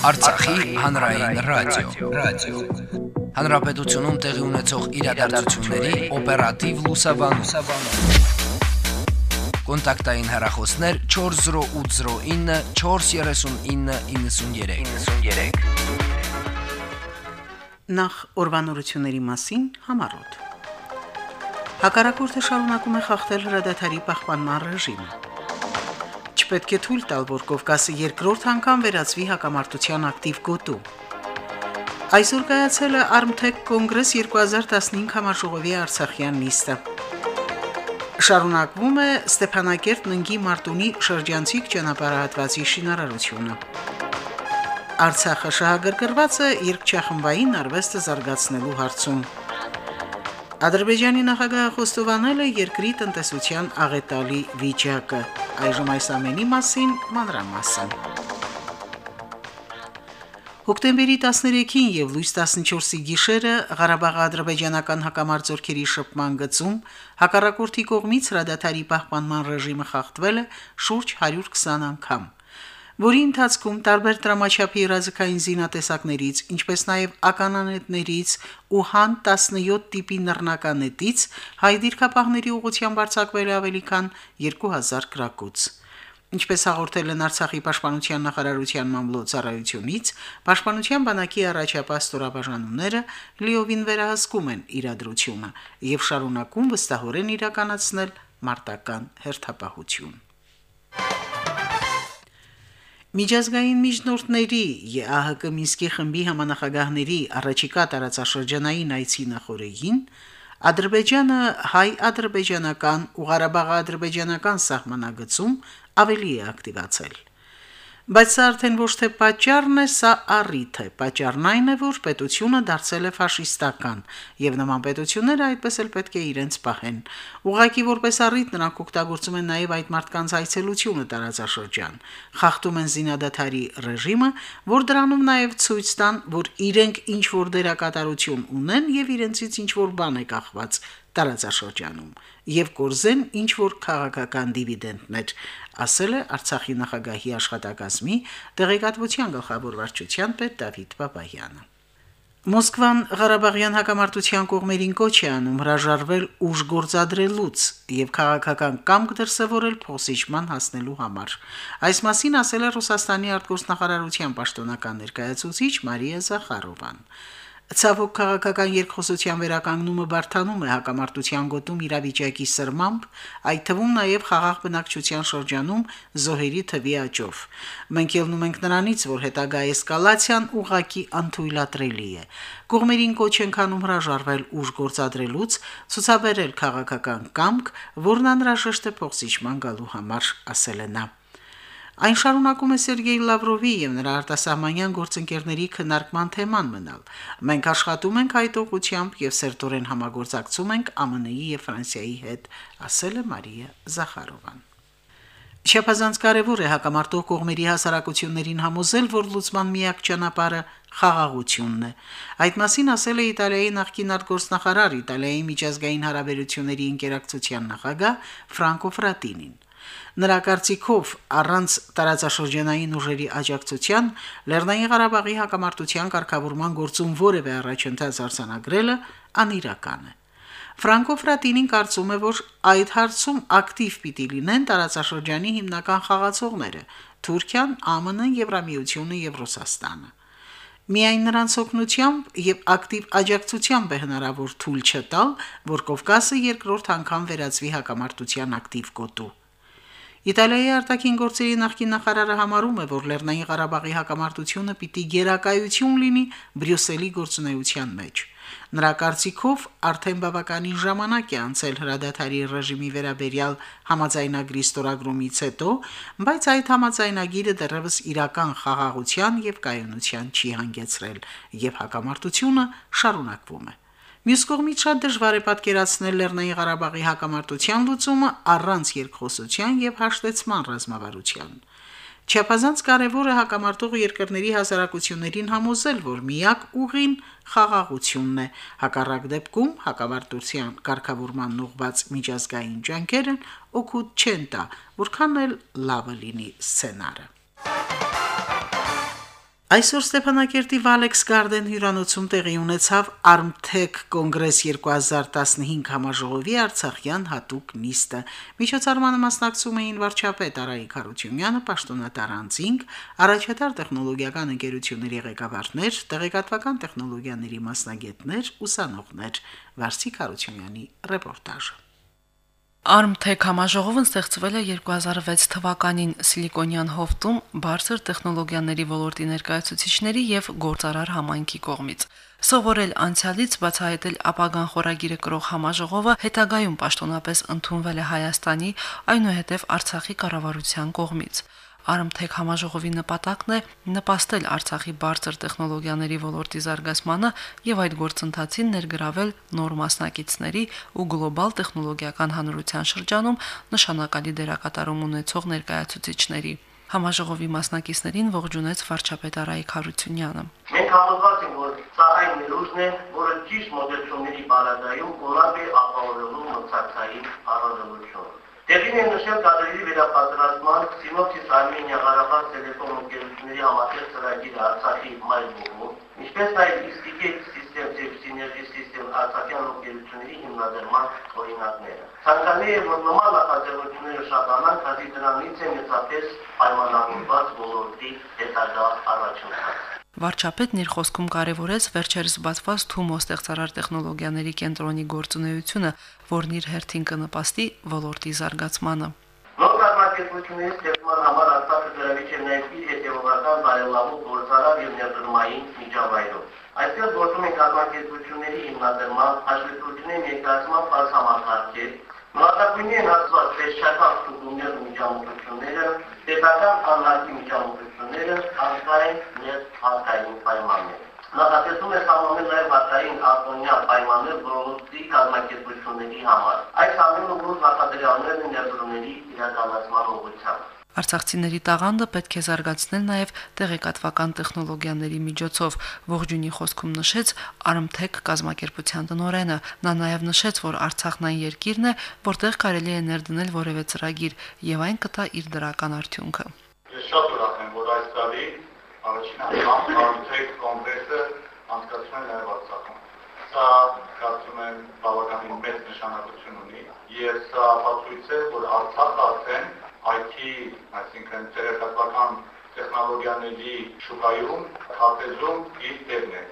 Արցախի հանրային ռադիո, ռադիո։ Հանրապետությունում տեղի ունեցող իրադարձությունների օպերատիվ լուսաբանում։ Կոնտակտային հեռախոսներ 40809 43993։ 93։ Նախ օրվանորությունների մասին համարոտ։ Հակառակորդը շարունակում է խախտել հրադադարի պահպանման ռեժիմը։ Չպետք է թույլ տալ, որ Կովկասը երկրորդ անգամ վերածվի հակամարտության ակտիվ գոտու։ Այսօր կայացել է Armtech Congress 2015 համաժողովի Արցախյան նիստը։ Շարունակվում է Ստեփանակերտ ննգի Մարտունի շրջանցիկ ճանապարհատվածի շինարարությունը։ Արցախը շահագրգռված է երկչախմբային արվեստը զարգացնելու հարցում։ Ադրբեջանի նախագահը խոստովանել է երկրի տնտեսության աղետալի վիճակը։ Այժմ այս ամենի մասին մանրամասն։ Հոկտեմբերի 13-ին եւ լույս 14-ի գիշերը Ղարաբաղի ադրբեջանական հակամարտությունների շփման գծում հակառակորդի կողմից հրադադարի պահպանման ռեժիմը խախտվել է շուրջ 120 անգամ որի ընթացքում տարբեր դրամաչափի ռազմական զինատեսակներից, ինչպես նաև ականանետներից ու հան 17 տիպի նռնականետից հայ դիրքապահների ուղղությամբ արձակվել ավելի քան 2000 գրակոց։ Ինչպես հաղորդել են Արցախի պաշտպանության նախարարության մամլոյցարայությունից, պաշտպանության բանակի առաջապահ ստորաբաժանումները լիովին վերահսկում են իրադրությունը եւ շարունակում վստահորեն իրականացնել մարտական հերթապահություն։ Միջազգային միջնորդների ԵԱՀԿ Մինսկի խմբի համանախագահների առաջիկա տարածաշրջանային այցի նախորդին Ադրբեջանը հայ-ադրբեջանական ու Ղարաբաղ-ադրբեջանական սահմանագծում ավելի է ակտիվացել։ Բայց սա արդեն ոչ թե պատճառն է, սա առիթ է։ Պատճառն այն է, որ պետությունը դարձել է ֆաշիստական, եւ նման պետությունները այդպես էլ պետք է իրենց պահեն։ Ուղղակի որպես առիթ նրանք օգտագործում են նաեւ այդ մարդկանց այցելությունը տարածաշրջան։ Խախտում են զինադատարի ռեժիմը, որ դրանում նաեւ ցույց տան, որ իրենք ինչ որ դերակատարություն ունեն եւ իրենցից ինչ որ բան է կախված տարածաշրջանում եւ կորզեն ինչ որ քաղաքական դիվիդենդներ, ասել է Արցախի նախագահի աշխատակազմի տեղեկատվության գլխավոր վարչության պետ Դավիթ Բաբայանը։ Մոսկվան Ղարաբաղյան հակամարտության կողմերին կոչ է անում հրաժարվել ուժ գործադրելուց եւ քաղաքական կամք դրսեւորել փոխսիջման հասնելու համար։ Այս մասին ասել է Ռուսաստանի արտգործնախարարության պաշտոնական ներկայացուցիչ Մարիա Զախարովան։ Ցավոք քաղաքական երկխոսության վերականգնումը բարթանում է հակամարտության գոտում իրավիճակի սրմամբ, այդ թվում նաև խաղաղ բնակչության շրջանում զոհերի թվի աճով։ Մենք ելնում ենք նրանից, որ հետագա էսկալացիան ուղակի անթույլատրելի է։ Կողմերին կոչ ենք անում հրաժարվել ուժ գործադրելուց, ցուցաբերել քաղաքական կամք, որն անհրաժեշտ է փոխսիջման գալու համար, ասել է նա. Այն շարունակում է Սերգեյ Լավրովի եւ նրա արտասահմանյան գործընկերների քննարկման թեման մնալ։ Մենք աշխատում ենք այդ ուղությամբ եւ սերտորեն համագործակցում ենք ԱՄՆ-ի եւ Ֆրանսիայի հետ, ասել է Մարիա Զախարովան։ Չափազանց կարևոր է հակամարտող կողմերի հասարակություններին համոզել, որ լուսման միակ ճանապարհը խաղաղությունն է։ Այդ մասին ասել է Իտալիայի նախկին արտգործնախարար Իտալիայի միջազգային հարաբերությունների ինտերակցիան նախագահ Ֆրանկո Ֆրատինին։ Նրա կարծիքով առանց տարածաշրջանային ուժերի աջակցության Լեռնային Ղարաբաղի հակամարտության կարգավորման գործում որևէ առաջընթաց արձանագրելը անիրական է։ Ֆրանկո Ֆրատինին կարծում է, որ այդ հարցում ակտիվ պիտի լինեն տարածաշրջանի հիմնական խաղացողները՝ Թուրքիան, ԱՄՆ-ը, Եվրամիությունը եւ Ռուսաստանը։ Միայն նրանց օգնությամբ եւ ակտիվ աջակցությամբ է հնարավոր թույլ չտալ, որ Կովկասը երկրորդ անգամ վերածվի հակամարտության ակտիվ գոտու։ Իտալիայի արտաքին գործերի նախկին նախարարը համարում է, որ Լեռնային Ղարաբաղի հակամարտությունը պիտի գերակայություն լինի Բրյուսելի գործունեության մեջ։ Նրա կարծիքով արդեն բավականին ժամանակ է անցել հրադադարի ռեժիմի վերաբերյալ համաձայնագրի ստորագրումից հետո, բայց այդ համաձայնագիրը դեռևս իրական խաղաղության եւ կայունության չի հանգեցրել, եւ հակամարտությունը շարունակվում է։ Մյուս կողմից շատ դժվար է պատկերացնել Լեռնային Ղարաբաղի հակամարտության լուծումը առանց երկխոսության եւ հաշտեցման ռազմավարության։ Չափազանց կարևոր է հակամարտող երկրների հասարակություններին համոզել, որ միակ ուղին խաղաղությունն է։ Հակառակ դեպքում հակամարտության կարգավորման ուղված միջազգային ջանքերն օգուտ չեն տա, որքան էլ լավը լինի սցենարը։ Այսօր Ստեփանակերտի Valex Garden հյուրանոցում տեղի ունեցավ Armtech Congress 2015 համաժողովի Արցախյան հատուկ նիստը։ Միջոցառմանը մասնակցում էին վարչապետ Արայիկ Խարությունյանը, պաշտոնատար Անցինգ, առաջատար տեխնոլոգիական ընկերությունների ղեկավարներ, տեղեկատվական տեխնոլոգիաների մասնագետներ, ուսանողներ։ Վարսիկ Խարությունյանի ռեպորտաժը։ Armtech համաժողովն ստեղծվել է 2006 թվականին Սիլիկոնյան հովտում բարձր տեխնոլոգիաների ոլորտի ներկայացուցիչների եւ գործարար համայնքի կողմից։ Սովորել անցյալից բացահայտել ապագան խորագիրը կրող համաժողովը հետագայում պաշտոնապես ընդունվել է Հայաստանի, այնուհետև Արցախի կառավարության կողմից։ Արմթեք համաժողովի նպատակն է նպաստել Արցախի բարձր տեխնոլոգիաների ոլորտի զարգացմանը եւ այդ գործընթացին ներգրավել նոր մասնակիցների ու գլոբալ տեխնոլոգիական հանրության շրջանում նշանակալի դերակատարում ունեցող ներկայացուցիչների։ Համաժողովի մասնակիցներին ողջունեց վարչապետ Արայիկ Հարությունյանը։ Մենք համոզված ենք, որ սա այն ներուժն է, որը ճիշտ մոդելությունների բարադայում կորավ է ապահովելու մրցակցային առավելություն։ Տեղին է նշել կադրերի վերապատրաստման Սինոպսիս Արմենիա Ղարաբաղ տելեկոմ ընկերությունների համատեղ ծրագիրը Արցախի մայրբուխում, ինչպես նաև Istigate System եւ Synergy System Արցախյան ընկերությունների հիմնադրման օրինակները։ Ցանկալի է, որ նման նախաձեռնությունները շատանան, քանի դրանից է մեծապես պայմանավորված ոլորտի հետագա առաջընթացը։ Վարչապետն իր խոսքում կարևորեց վերջերս բացված Թումո ստեղծարար տեխնոլոգիաների կենտրոնի գործունեությունը, որն իր հերթին կնպաստի ոլորտի զարգացմանը։ Նոր կազմակերպությունների ստեղծման համար է նաև իր հետևողական բարելավող գործարար եւ ներդրումային միջավայրով։ Այստեղ գործում են կազմակերպությունների հիմնադրման, հաշվետվությունների ներկայացման բաց համակարգեր, Նահատակույնի են հաստված տեսչական ստուգումներ ու միջամտությունները, պետական անհարկի միջամտությունները, հարկային և հարկային պայմաններ։ Նախատեսում է սահմանել նաև հարկային արտոնյա պայմաններ բրոնոստի կազմակերպությունների համար։ Այս ամենը ուղղ նախադրյալներն են ներդրումների իրականացման ուղղությամբ։ Արցախցիների տաղանդը պետք է զարգացնել նաև տեղեկատվական տեխնոլոգիաների միջոցով, ողջունի խոսքում նշեց Armtech կազմակերպության տնօրենը։ Նա նաև նշեց, որ Արցախն այն երկիրն է, որտեղ կարելի է ներդնել որևէ ծրագիր, եւ այն կտա իր դրական արդյունքը։ Ես շատ ուրախ եմ, որ այս տարի առաջին անգամ Armtech կոնգրեսը անցկացվում է նաև Արցախում։ Սա կարծում եմ բավականին մեծ նշանակություն ունի եւ սա ապացույց է, որ Արցախը արդեն IT, այսինքն տեղեկատվական տեխնոլոգիաների շուկայում հատեզում իր տեղն է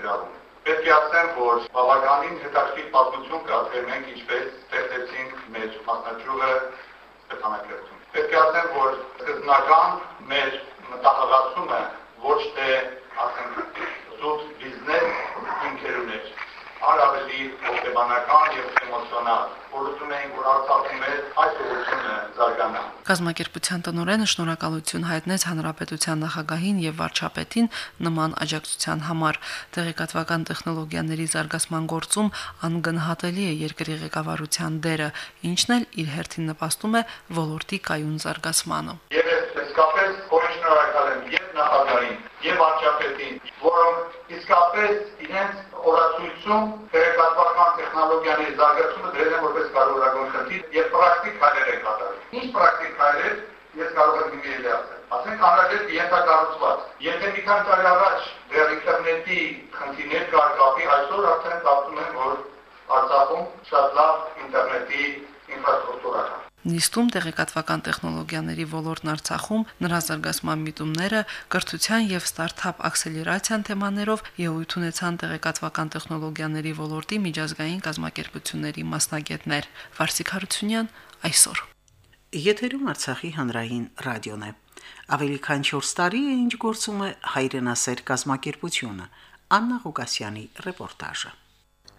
գրավում։ Պետք է ասեմ, որ բավականին հետաքրքիր պատմություն կա, թե մենք ինչպես ստեղծեցինք մեր մասնաճյուղը Ստեփանակերտում։ Պետք է ասեմ, որ սկզբնական մեր մտահղացումը ոչ թե ասենք զուտ բիզնես ինքերուն էր, այլ ավելի հոգեբանական եւ էմոցիոնալ որոշում էին, որ Արցախում է այս ուղղությունը զարգանա։ Կազմակերպության տնօրենը շնորհակալություն հայտնեց հանրապետության նախագահին եւ վարչապետին նման աջակցության համար։ Տեղեկատվական տեխնոլոգիաների զարգացման գործում անգնահատելի է երկրի ղեկավարության դերը, ինչն էլ իր հերթին նպաստում է ոլորտի կայուն զարգացմանը։ Եվ իսկապես շնորհակալ եմ եւ նախագահին եւ վարչապետին, որոնք իսկապես իրենց օրացույցում տեղեկատվական տեխնոլոգիաների զարգացումը դրել են որպես կարևորագույն խնդիր եւ պրակտիկ հայեր են կատարել։ Ինչ պրակտիկ հայեր ես կարող եմ դիմել ասել։ Ասենք անհրաժեշտ ենթակառուցված։ Եթե մի քանի տարի առաջ դեռ ինտերնետի խնդիրներ կար կապի, այսօր արդեն կարծում եմ, որ Արցախում շատ լավ ինտերնետի Նիստում տեղեկատվական տեխնոլոգիաների ոլորտն Արցախում նրա զարգացման միտումները, կրթության եւ ստարտափ աքսելերացիան թեմաներով ելույթ ունեցան տեղեկատվական տեխնոլոգիաների ոլորտի միջազգային կազմակերպությունների մասնագետներ։ Վարսիկ Հարությունյան այսօր։ Եթերում Արցախի հանրային ռադիոն է։ Ավելի քան 4 տարի է ինչ գործում է հայրենասեր կազմակերպությունը։ Աննա Ղուկասյանի ռեպորտաժը։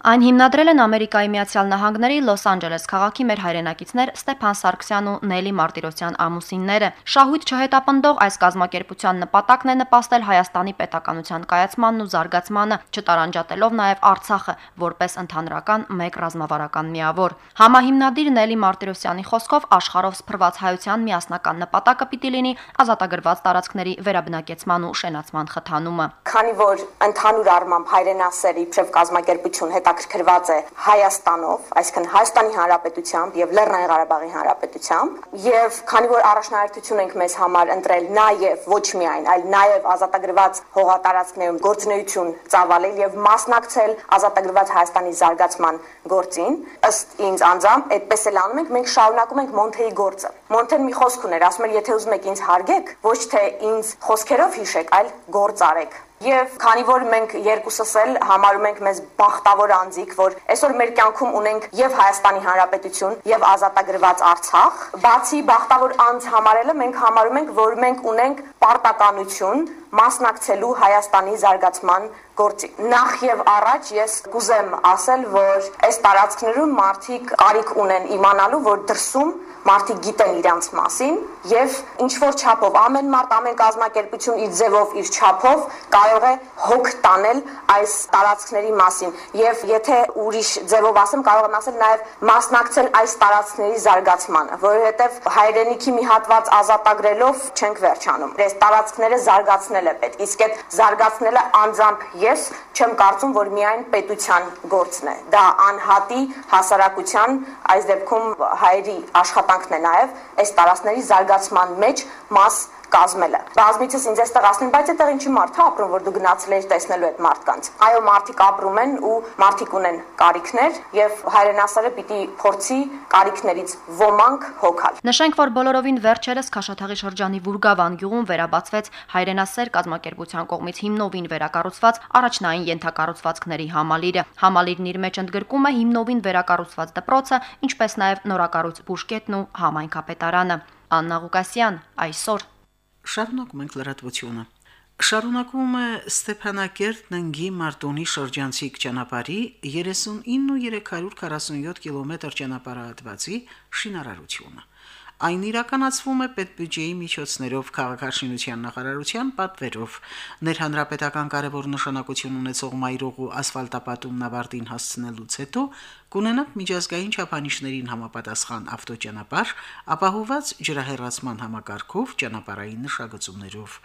Այն հիմնադրել են Ամերիկայի Միացյալ Նահանգների Լոս Անջելես քաղաքի մեր հայրենակիցներ Ստեփան Սարգսյան ու Նելի Մարտիրոսյան ամուսինները։ Շահույթ չհետապնդող այս կազմակերպության նպատակն է նպաստել Հայաստանի պետականության կայացմանն ու զարգացմանը, չտարանջատելով նաև Արցախը որպես ընդհանրական մեկ ռազմավարական միավոր։ Համահիմնադիր Նելի Մարտիրոսյանի խոսքով աշխարհով սփռված հայության միասնական նպատակը պիտի լինի ազատագրված տարածքների վերաբնակեցման ու շենացման խթանումը։ Քանի որ ընդհանուր առմամբ հայրենասերի իբրև կազմակերպություն հետ հետաքրքրված է Հայաստանով, այսինքն Հայաստանի Հանրապետությամբ եւ Լեռնային Ղարաբաղի Հանրապետությամբ, եւ քանի որ առաջնահերթություն ենք մեզ համար ընտրել նաեւ ոչ միայն, այլ նաեւ ազատագրված հողատարածքներում գործունեություն ծավալել եւ մասնակցել ազատագրված Հայաստանի զարգացման գործին, ըստ ինձ անձամբ այդպես էլ անում ենք, մենք շարունակում ենք Մոնթեի գործը։ Մոնթեն մի խոսք ուներ, ասում էր, եթե ուզում եք ինձ հարգեք, ոչ թե ինձ խոսքերով հիշեք, այլ գործ արեք։ Եվ քանի որ մենք երկուսս էլ համարում ենք մեզ բախտավոր անձիկ, որ այսօր մեր կյանքում ունենք եւ Հայաստանի Հանրապետություն եւ ազատագրված Արցախ, բացի բախտավոր անձ համարելը մենք համարում ենք, որ մենք ունենք պարտականություն մասնակցելու Հայաստանի զարգացման գործի։ Նախ եւ առաջ ես կուզեմ ասել, որ այս տարածքներում մարդիկ կարիք ունեն իմանալու, որ դրսում մարդիկ գիտեն իրանց մասին եւ ինչ որ չափով ամեն մարդ ամեն կազմակերպություն իր ձևով իր չափով կարող է հոգ տանել այս տարածքների մասին եւ եթե ուրիշ ձևով ասեմ կարող եմ ասել նաեւ մասնակցել այս տարածքների զարգացմանը որովհետեւ հայրենիքի մի հատված ազատագրելով չենք վերջանում այս տարածքները զարգացնել է պետք իսկ այդ զարգացնելը անձամբ ես չեմ կարծում որ միայն պետության գործն է դա անհատի հասարակության այս դեպքում հայերի աշխատանք աշխատանքն է նաև այս տարածքների զարգացման մեջ մաս կազմելը։ Բազմիցս ինձ էստեղ ասին, բայց այդտեղ ինչի մարդ է ապրում, որ դու գնացել ես տեսնելու այդ մարդկանց։ Այո, մարդիկ ապրում են ու մարդիկ ունեն կարիքներ եւ հայրենասերը պիտի փորձի կարիքներից ոմանք հոգալ։ Նշենք, որ բոլորովին վերջերս Քաշաթաղի շրջանի Վուրգավան գյուղում վերաբացվեց հայրենասեր կազմակերպության կողմից հիմնովին վերակառուցված առաջնային յենթակառուցվածքների համալիրը։ Համալիրն իր մեջ ընդգրկում է հիմնովին վերակառուցված դպրոցը, ինչպես նաև նորակառույց բուժկետն ու համայնքապետարանը։ Աննա Ղուկասյան այսօր Շարունակում ենք լրատվությունը։ Շարունակվում է Ստեփանակերտ ննգի Մարտոնի շրջանցիկ ճանապարհի 39 ու 347 կիլոմետր ճանապարհատվածի շինարարությունը։ Այն իրականացվում է պետբյուջեի միջոցներով քաղաքաշինության նախարարության պատվերով։ Ներհանրապետական կարևոր նշանակություն ունեցող մայրուղու ասֆալտապատումն ավարտին հասցնելուց հետո կունենանք միջազգային չափանիշներին համապատասխան ավտոճանապարհ, ապահոված ջրահեռացման համակարգով ճանապարհային նշագծումներով։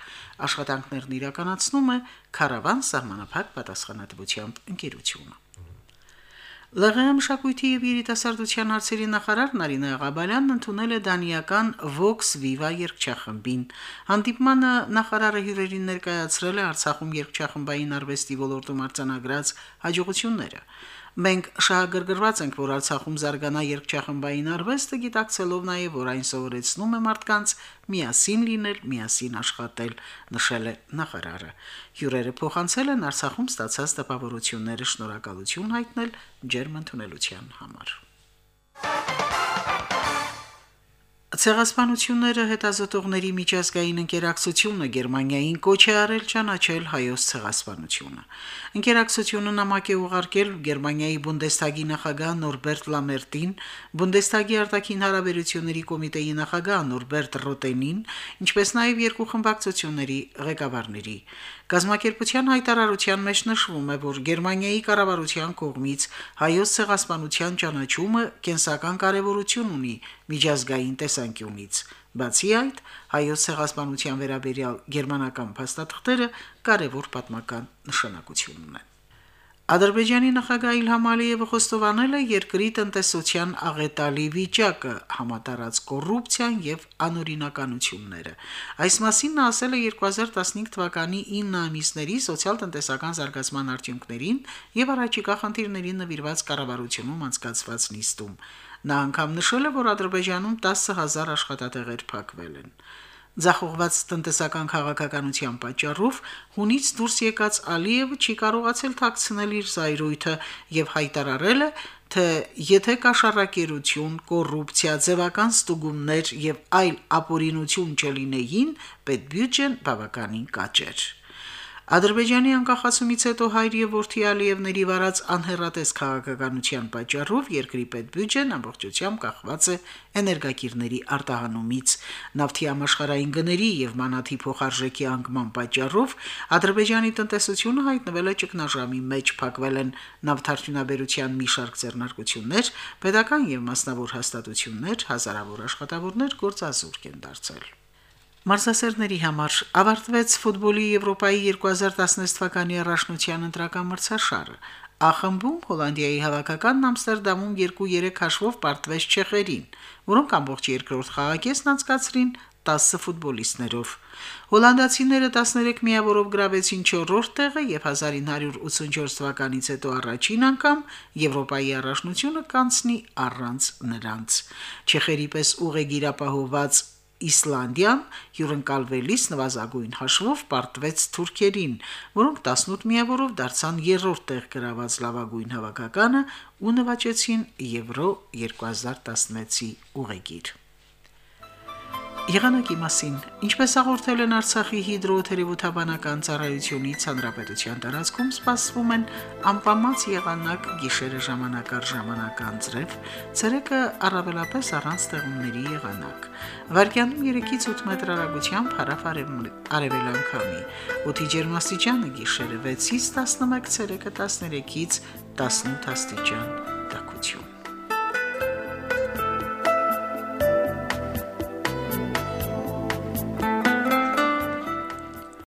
Աշխատանքներն իրականացնում է Քարավան սահմանափակ պատասխանատվությամբ ընկերությունը։ ԼՂՀ մշակույթի եւ երիտասարդության հարցերի նախարար Նարինե Ղաբալյանն ընդունել է դանիական Vox Viva երգչախմբին։ Հանդիպմանը նախարարը հյուրերին ներկայացրել է Արցախում երգչախմբային արվեստի ոլորտում արձանագրած հաջողությունները։ Մենք շահագրգռված ենք, որ Արցախում զարգանա երկչախմբային արվեստը, գիտակցելով նաև, որ այն սովորեցնում է մարդկանց միասին լինել, միասին աշխատել, նշել է նախարարը։ Հյուրերը փոխանցել են Արցախում ստացած տպավորությունները շնորհակալություն հայտնել ջերմ ընդունելության համար։ Ցեղասպանությունները հետազոտողների միջազգային ընկերակցությունը Գերմանիային կոչ է արել ճանաչել հայոց ցեղասպանությունը։ Ընկերակցությունը նամակ է ուղարկել Գերմանիայի Բունդեսթագի նախագահ Նորբերտ Լամերտին, Բունդեսթագի արտաքին հարաբերությունների կոմիտեի նախագահ Նորբերտ Ռոտենին, ինչպես նաև երկու խմբակցությունների ղեկավարների։ Գազམ་ակերպության հայտարարության մեջ նշվում է, որ Գերմանիայի կառավարության կողմից հայոց ցեղասպանության ճանաչումը կենսական կարևորություն ունի միջազգային տեսանկյունից։ Բացի այդ, հայոց ցեղասպանության վերաբերյալ գերմանական փաստաթղթերը կարևոր պատմական նշանակություն ունեն։ Ադրբեջանի նախագահ Իլհամ Ալիևը խոստովանել է երկրի տնտեսության աղետալի վիճակը, համատարած կոռուպցիան եւ անօրինականությունները։ Այս մասին նա ասել է 2015 թվականի 9 ամիսների սոցիալ-տնտեսական զարգացման արդյունքներին եւ առաջիկա խնդիրներին նվիրված կառավարությունում անցկացված նիստում։ Նա անգամ նշել է, որ Ադրբեջանում 10000 աշխատատեղեր փակվել են ձախողված տնտեսական քաղաքականության պատճառով հունից դուրս եկած Ալիևը չի կարողացել թաքցնել իր զայրույթը եւ հայտարարել է, թե եթե կաշառակերություն, կոռուպցիա, ձևական ստուգումներ եւ այլ ապօրինություն չլինեին, պետբյուջեն բավականին կաճեր։ Ադրբեջանի անկախացումից հետո հայր եւ որդի Ալիևների վարած անհերատես քաղաքականության պատճառով երկրի պետբյուջեն ամբողջությամբ կախված է էներգակիրների արտահանումից։ Նավթի համաշխարհային գների եւ մանաթի փոխարժեքի անկման պատճառով Ադրբեջանի տնտեսությունը հայտնվել է ճգնաժամի մեջ, փակվել են նավթարդյունաբերության մի շարք ձեռնարկություններ, pedagogan եւ մասնավոր հաստատություններ, հազարավոր աշխատավորներ գործազուրկ են դարձել։ Մարզասերների համար ավարտվեց ֆուտբոլի Եվրոպայի 2016 թվականի առաջնության ընտրական մրցաշարը։ Ախմբում Հոլանդիայի հավաքականն Ամստերդամում 2-3 հաշվով պարտվեց չեխերին, որոնք ամբողջ երկրորդ խաղակեսն անցկացրին 10 ֆուտբոլիստներով։ Հոլանդացիները 13 միավորով գրավեցին 4-րդ տեղը եւ 1984 թվականից հետո առաջին անգամ Եվրոպայի առաջնությունը կանցնի առանց նրանց։ Չեխերի պես ուղեգիրապահոված Իսլանդիան հյուրընկալվելիս նվազագույն հաշվով պարտվեց թուրքերին, որոնք 18 միավորով դարձան երրորդ տեղ գրաված լավագույն հավաքականը ու նվաճեցին Եվրո 2016-ի ուղեգիր։ Եղանակի մասին. Ինչպես հաղորդել են Արցախի հիդրոթերապևտաբանական ծառայությունից հանրապետության տարածքում սպասվում են անպամած եղանակ գիշերը ժամանակ առ ժամանակ անձրև, ցերեկը առավելապես առանց ստեղումների եղանակ։ Վարկյանում 3-ից 8 մետր հեռագությամբ հարավ-արևելյան քամի։ Օդի ջերմաստիճանը գիշերը 6-ից 11, ցերեկը 13-ից 18 աստիճան։